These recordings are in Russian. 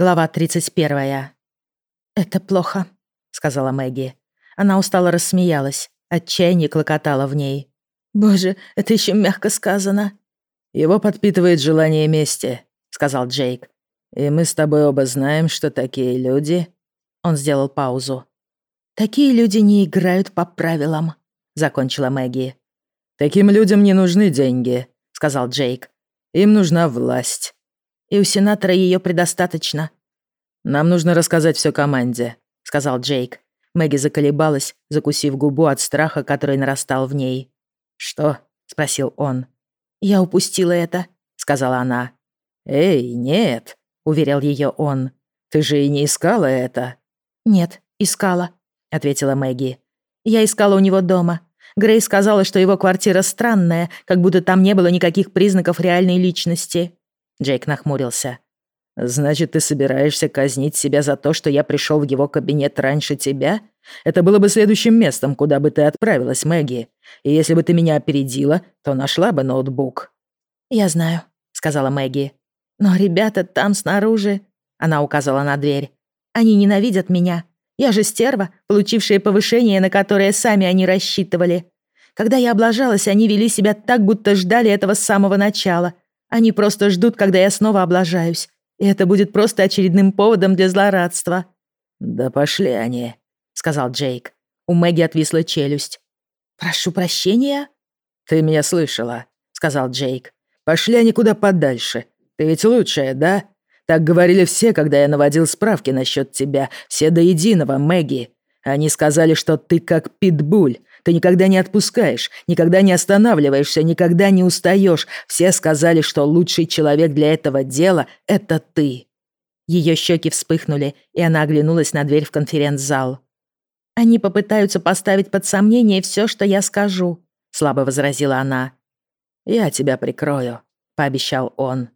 Глава 31. «Это плохо», — сказала Мэгги. Она устало рассмеялась, отчаяние клокотало в ней. «Боже, это еще мягко сказано». «Его подпитывает желание мести», — сказал Джейк. «И мы с тобой оба знаем, что такие люди...» Он сделал паузу. «Такие люди не играют по правилам», — закончила Мэгги. «Таким людям не нужны деньги», — сказал Джейк. «Им нужна власть». И у сенатора ее предостаточно. Нам нужно рассказать все команде, сказал Джейк. Мэгги заколебалась, закусив губу от страха, который нарастал в ней. Что? спросил он. Я упустила это, сказала она. Эй, нет, уверил ее он. Ты же и не искала это. Нет, искала, ответила Мэгги. Я искала у него дома. Грей сказала, что его квартира странная, как будто там не было никаких признаков реальной личности. Джейк нахмурился. «Значит, ты собираешься казнить себя за то, что я пришел в его кабинет раньше тебя? Это было бы следующим местом, куда бы ты отправилась, Мэгги. И если бы ты меня опередила, то нашла бы ноутбук». «Я знаю», — сказала Мэгги. «Но ребята там снаружи...» Она указала на дверь. «Они ненавидят меня. Я же стерва, получившая повышение, на которое сами они рассчитывали. Когда я облажалась, они вели себя так, будто ждали этого с самого начала. Они просто ждут, когда я снова облажаюсь. И это будет просто очередным поводом для злорадства». «Да пошли они», — сказал Джейк. У Мэгги отвисла челюсть. «Прошу прощения?» «Ты меня слышала», — сказал Джейк. «Пошли они куда подальше. Ты ведь лучшая, да? Так говорили все, когда я наводил справки насчет тебя. Все до единого, Мэгги. Они сказали, что ты как питбуль, ты никогда не отпускаешь, никогда не останавливаешься, никогда не устаешь. Все сказали, что лучший человек для этого дела — это ты». Ее щеки вспыхнули, и она оглянулась на дверь в конференц-зал. «Они попытаются поставить под сомнение все, что я скажу», — слабо возразила она. «Я тебя прикрою», — пообещал он.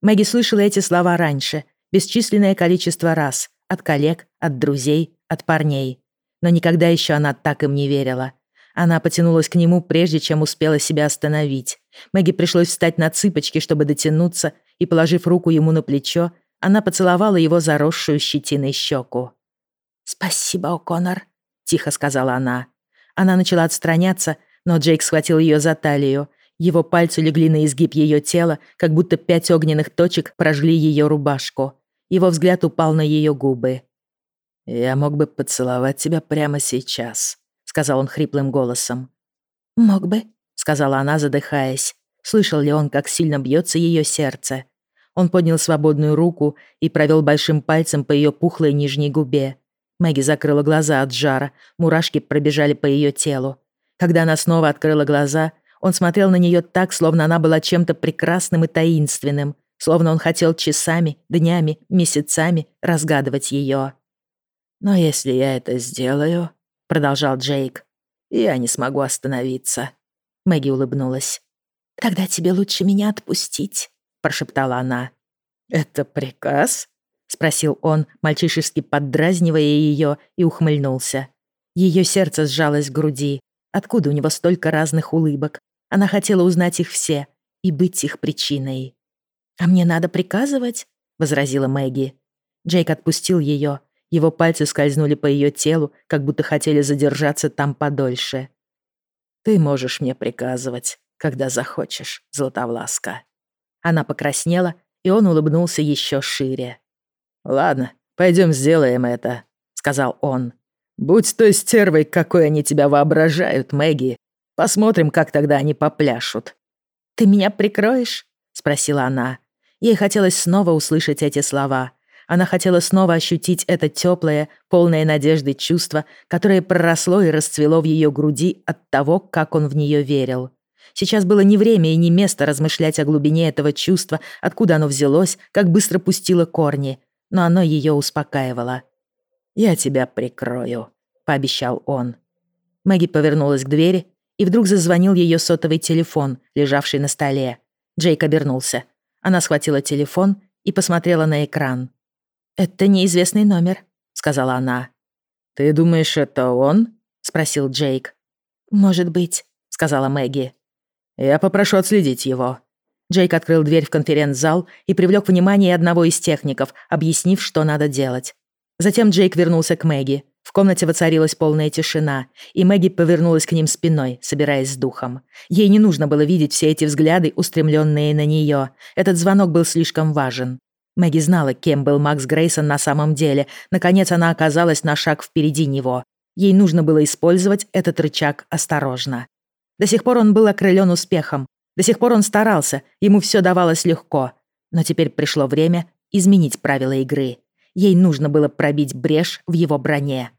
Мэгги слышала эти слова раньше, бесчисленное количество раз, от коллег, от друзей, от парней. Но никогда еще она так им не верила. Она потянулась к нему, прежде чем успела себя остановить. Мэгги пришлось встать на цыпочки, чтобы дотянуться, и, положив руку ему на плечо, она поцеловала его заросшую щетиной щеку. «Спасибо, О'Коннор», — тихо сказала она. Она начала отстраняться, но Джейк схватил ее за талию. Его пальцы легли на изгиб ее тела, как будто пять огненных точек прожгли ее рубашку. Его взгляд упал на ее губы. «Я мог бы поцеловать тебя прямо сейчас», сказал он хриплым голосом. «Мог бы», — сказала она, задыхаясь. Слышал ли он, как сильно бьется ее сердце? Он поднял свободную руку и провел большим пальцем по ее пухлой нижней губе. Мэгги закрыла глаза от жара, мурашки пробежали по ее телу. Когда она снова открыла глаза, он смотрел на нее так, словно она была чем-то прекрасным и таинственным, словно он хотел часами, днями, месяцами разгадывать ее. «Но если я это сделаю», продолжал Джейк. «Я не смогу остановиться». Мэгги улыбнулась. «Тогда тебе лучше меня отпустить», — прошептала она. «Это приказ?» — спросил он, мальчишески поддразнивая ее, и ухмыльнулся. Ее сердце сжалось в груди. Откуда у него столько разных улыбок? Она хотела узнать их все и быть их причиной. «А мне надо приказывать?» — возразила Мэгги. Джейк отпустил ее, его пальцы скользнули по ее телу, как будто хотели задержаться там подольше. «Ты можешь мне приказывать, когда захочешь, Златовласка». Она покраснела, и он улыбнулся еще шире. «Ладно, пойдем сделаем это», — сказал он. «Будь той стервой, какой они тебя воображают, Мэгги. Посмотрим, как тогда они попляшут». «Ты меня прикроешь?» — спросила она. Ей хотелось снова услышать эти слова — она хотела снова ощутить это теплое, полное надежды чувство, которое проросло и расцвело в ее груди от того, как он в нее верил. Сейчас было не время и не место размышлять о глубине этого чувства, откуда оно взялось, как быстро пустило корни, но оно ее успокаивало. «Я тебя прикрою», — пообещал он. Мэгги повернулась к двери, и вдруг зазвонил ее сотовый телефон, лежавший на столе. Джейк обернулся. Она схватила телефон и посмотрела на экран. «Это неизвестный номер», — сказала она. «Ты думаешь, это он?» — спросил Джейк. «Может быть», — сказала Мэгги. «Я попрошу отследить его». Джейк открыл дверь в конференц-зал и привлек внимание одного из техников, объяснив, что надо делать. Затем Джейк вернулся к Мэгги. В комнате воцарилась полная тишина, и Мэгги повернулась к ним спиной, собираясь с духом. Ей не нужно было видеть все эти взгляды, устремленные на нее. Этот звонок был слишком важен. Мэгги знала, кем был Макс Грейсон на самом деле. Наконец она оказалась на шаг впереди него. Ей нужно было использовать этот рычаг осторожно. До сих пор он был окрылен успехом, до сих пор он старался, ему все давалось легко. Но теперь пришло время изменить правила игры. Ей нужно было пробить брешь в его броне.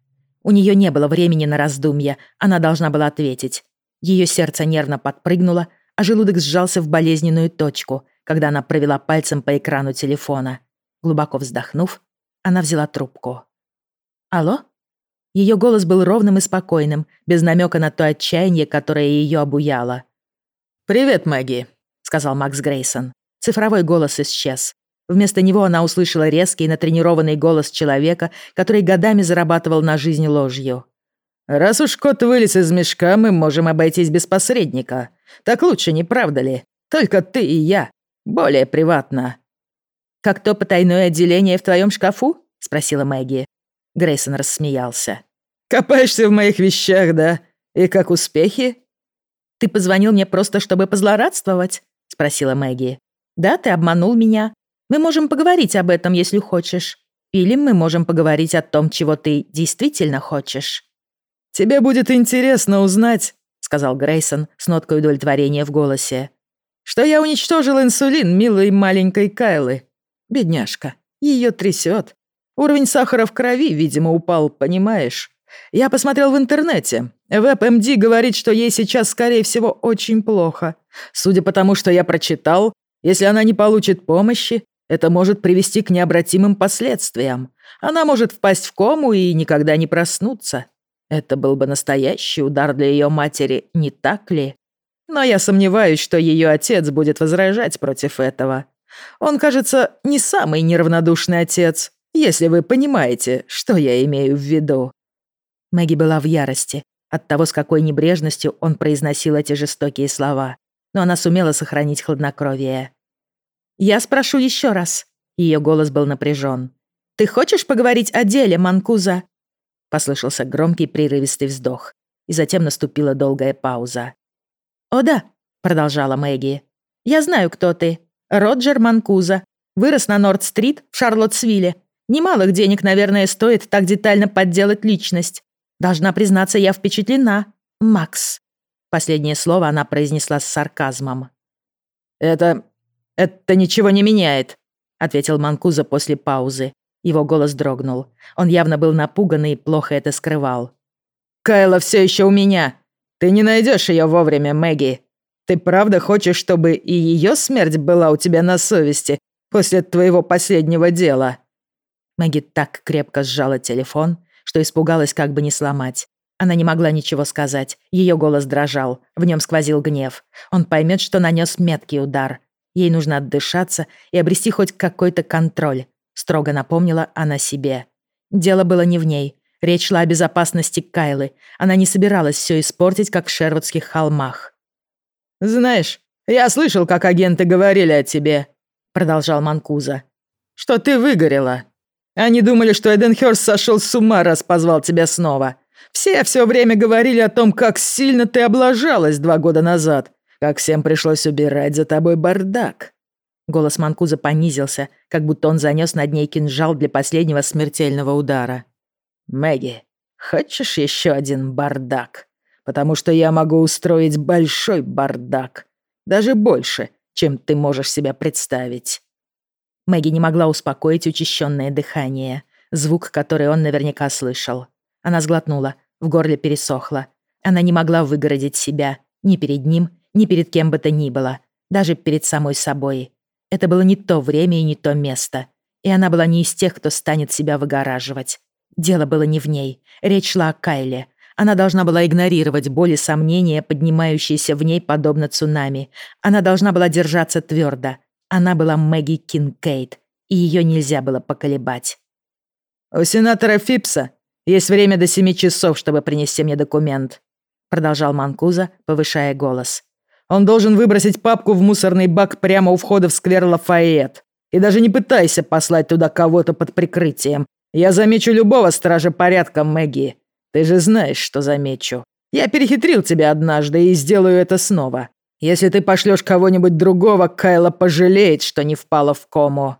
У нее не было времени на раздумья, она должна была ответить. Ее сердце нервно подпрыгнуло, а желудок сжался в болезненную точку, когда она провела пальцем по экрану телефона. Глубоко вздохнув, она взяла трубку. «Алло?» Ее голос был ровным и спокойным, без намека на то отчаяние, которое ее обуяло. «Привет, Мэгги», — сказал Макс Грейсон. Цифровой голос исчез. Вместо него она услышала резкий, натренированный голос человека, который годами зарабатывал на жизнь ложью. «Раз уж кот вылез из мешка, мы можем обойтись без посредника. Так лучше, не правда ли? Только ты и я. Более приватно». «Как то потайное отделение в твоем шкафу?» — спросила Мэгги. Грейсон рассмеялся. «Копаешься в моих вещах, да? И как успехи?» «Ты позвонил мне просто, чтобы позлорадствовать?» — спросила Мэгги. «Да, ты обманул меня. Мы можем поговорить об этом, если хочешь. Или мы можем поговорить о том, чего ты действительно хочешь». «Тебе будет интересно узнать», — сказал Грейсон с ноткой удовлетворения в голосе, «что я уничтожил инсулин милой маленькой Кайлы. Бедняжка, ее трясет. Уровень сахара в крови, видимо, упал, понимаешь? Я посмотрел в интернете. ВЭП-МД говорит, что ей сейчас, скорее всего, очень плохо. Судя по тому, что я прочитал, если она не получит помощи, это может привести к необратимым последствиям. Она может впасть в кому и никогда не проснуться. Это был бы настоящий удар для ее матери, не так ли? Но я сомневаюсь, что ее отец будет возражать против этого. Он, кажется, не самый неравнодушный отец, если вы понимаете, что я имею в виду. Мэгги была в ярости от того, с какой небрежностью он произносил эти жестокие слова, но она сумела сохранить хладнокровие. «Я спрошу еще раз». Ее голос был напряжен. «Ты хочешь поговорить о деле, Манкуза?» Послышался громкий прерывистый вздох, и затем наступила долгая пауза. «О да», — продолжала Мэгги. «Я знаю, кто ты. Роджер Манкуза. Вырос на Норд-стрит в Шарлоттсвилле. Немалых денег, наверное, стоит так детально подделать личность. Должна признаться, я впечатлена. Макс. Последнее слово она произнесла с сарказмом. «Это... это ничего не меняет», — ответил Манкуза после паузы. Его голос дрогнул. Он явно был напуган и плохо это скрывал. «Кайла все еще у меня. Ты не найдешь ее вовремя, Мэгги. Ты правда хочешь, чтобы и ее смерть была у тебя на совести после твоего последнего дела?» Мэгги так крепко сжала телефон, что испугалась как бы не сломать. Она не могла ничего сказать. Ее голос дрожал. В нем сквозил гнев. Он поймет, что нанес меткий удар. Ей нужно отдышаться и обрести хоть какой-то контроль. Строго напомнила она себе. Дело было не в ней. Речь шла о безопасности Кайлы. Она не собиралась все испортить, как в Шервудских холмах. «Знаешь, я слышал, как агенты говорили о тебе», — продолжал Манкуза. «Что ты выгорела. Они думали, что Эденхёрст сошел с ума, раз позвал тебя снова. Все все время говорили о том, как сильно ты облажалась два года назад, как всем пришлось убирать за тобой бардак». Голос Манкуза понизился, как будто он занес над ней кинжал для последнего смертельного удара. «Мэгги, хочешь еще один бардак? Потому что я могу устроить большой бардак. Даже больше, чем ты можешь себе представить». Мэгги не могла успокоить учащенное дыхание, звук, который он наверняка слышал. Она сглотнула, в горле пересохло. Она не могла выгородить себя ни перед ним, ни перед кем бы то ни было, даже перед самой собой. Это было не то время и не то место. И она была не из тех, кто станет себя выгораживать. Дело было не в ней. Речь шла о Кайле. Она должна была игнорировать боли сомнения, поднимающиеся в ней подобно цунами. Она должна была держаться твердо, она была Мэгги Кинкейд, и ее нельзя было поколебать. «У сенатора Фипса есть время до семи часов, чтобы принести мне документ», продолжал Манкуза, повышая голос. Он должен выбросить папку в мусорный бак прямо у входа в сквер Лафайет. И даже не пытайся послать туда кого-то под прикрытием. Я замечу любого стража порядка, Мэгги. Ты же знаешь, что замечу. Я перехитрил тебя однажды и сделаю это снова. Если ты пошлешь кого-нибудь другого, Кайла пожалеет, что не впала в кому».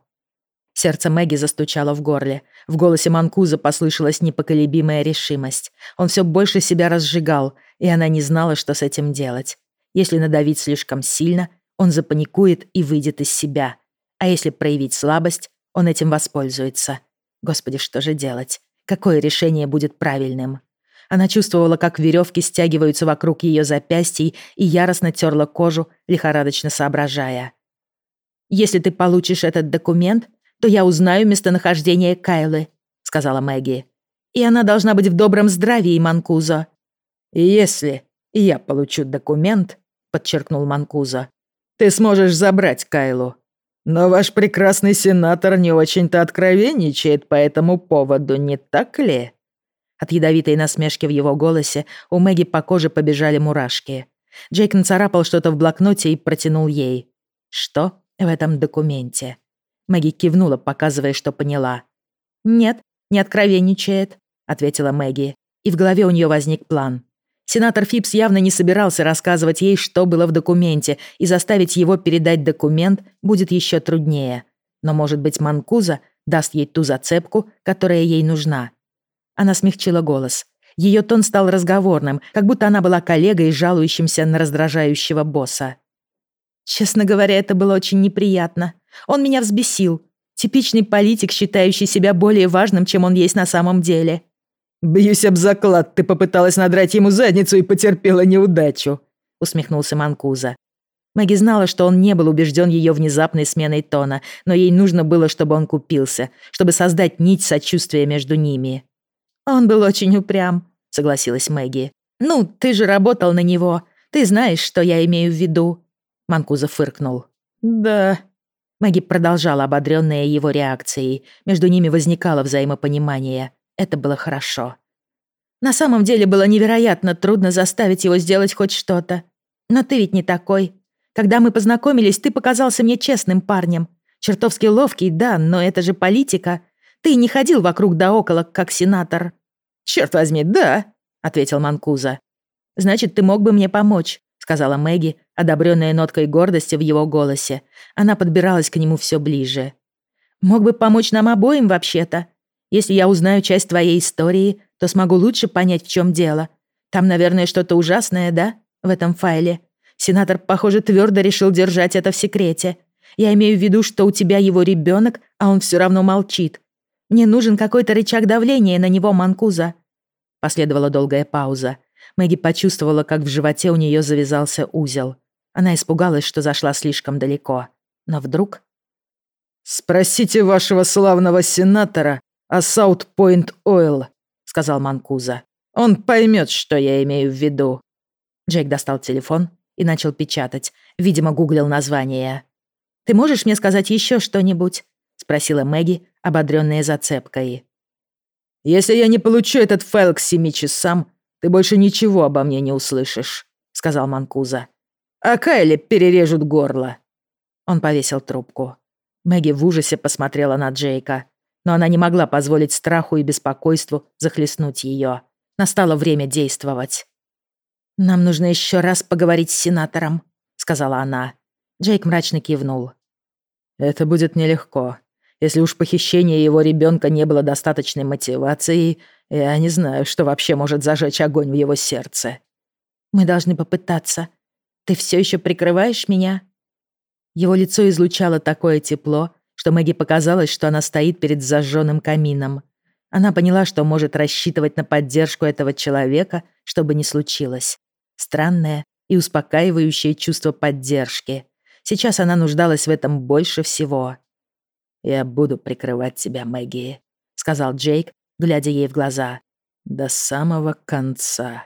Сердце Мэгги застучало в горле. В голосе Манкуза послышалась непоколебимая решимость. Он все больше себя разжигал, и она не знала, что с этим делать. Если надавить слишком сильно, он запаникует и выйдет из себя. А если проявить слабость, он этим воспользуется. Господи, что же делать? Какое решение будет правильным? Она чувствовала, как веревки стягиваются вокруг ее запястий и яростно терла кожу, лихорадочно соображая. «Если ты получишь этот документ, то я узнаю местонахождение Кайлы», — сказала Мэгги. «И она должна быть в добром здравии, Манкузо». «Если я получу документ», — подчеркнул Манкузо, «ты сможешь забрать Кайлу. Но ваш прекрасный сенатор не очень-то откровенничает по этому поводу, не так ли?» От ядовитой насмешки в его голосе у Мэгги по коже побежали мурашки. Джейк нацарапал что-то в блокноте и протянул ей. Что в этом документе? Мэгги кивнула, показывая, что поняла. «Нет, не откровенничает», — ответила Мэгги. И в голове у нее возник план. Сенатор Фипс явно не собирался рассказывать ей, что было в документе, и заставить его передать документ будет еще труднее. Но, может быть, Манкуза даст ей ту зацепку, которая ей нужна. Она смягчила голос. Ее тон стал разговорным, как будто она была коллегой, жалующимся на раздражающего босса. «Честно говоря, это было очень неприятно. Он меня взбесил. Типичный политик, считающий себя более важным, чем он есть на самом деле». «Бьюсь об заклад, ты попыталась надрать ему задницу и потерпела неудачу», — усмехнулся Манкуза. Мэгги знала, что он не был убежден ее внезапной сменой тона, но ей нужно было, чтобы он купился, чтобы создать нить сочувствия между ними. «Он был очень упрям», — согласилась Мэгги. «Ну, ты же работал на него. Ты знаешь, что я имею в виду». Манкуза фыркнул. «Да». Мэгги продолжала, ободрённая его реакцией. Между ними возникало взаимопонимание. Это было хорошо. На самом деле было невероятно трудно заставить его сделать хоть что-то. Но ты ведь не такой. Когда мы познакомились, ты показался мне честным парнем. Чертовски ловкий, да, но это же политика. Ты не ходил вокруг да около, как сенатор. «Черт возьми, да», — ответил Манкуза. «Значит, ты мог бы мне помочь», — сказала Мэгги, одобрённая ноткой гордости в его голосе. Она подбиралась к нему всё ближе. «Мог бы помочь нам обоим, вообще-то. Если я узнаю часть твоей истории, то смогу лучше понять, в чём дело. Там, наверное, что-то ужасное, да, в этом файле? Сенатор, похоже, твёрдо решил держать это в секрете. Я имею в виду, что у тебя его ребёнок, а он всё равно молчит. Мне нужен какой-то рычаг давления на него, Манкуза». Последовала долгая пауза. Мэгги почувствовала, как в животе у нее завязался узел. Она испугалась, что зашла слишком далеко. Но вдруг... «Спросите вашего славного сенатора о Саут-Пойнт Ойл», — сказал Манкуза. «Он поймет, что я имею в виду». Джейк достал телефон и начал печатать. Видимо, гуглил название. «Ты можешь мне сказать еще что-нибудь?» — спросила Мэгги, ободрённая зацепкой. «Если я не получу этот файл к семи часам, ты больше ничего обо мне не услышишь», — сказал Манкуза. «А Кайле перережут горло». Он повесил трубку. Мэгги в ужасе посмотрела на Джейка, но она не могла позволить страху и беспокойству захлестнуть ее. Настало время действовать. «Нам нужно еще раз поговорить с сенатором», — сказала она. Джейк мрачно кивнул. «Это будет нелегко», если уж похищение его ребенка не было достаточной мотивацией, я не знаю, что вообще может зажечь огонь в его сердце. Мы должны попытаться. Ты все еще прикрываешь меня? Его лицо излучало такое тепло, что Мэгги показалось, что она стоит перед зажженным камином. Она поняла, что может рассчитывать на поддержку этого человека, что бы ни случилось. Странное и успокаивающее чувство поддержки. Сейчас она нуждалась в этом больше всего. «Я буду прикрывать тебя, Мэгги», — сказал Джейк, глядя ей в глаза. «До самого конца».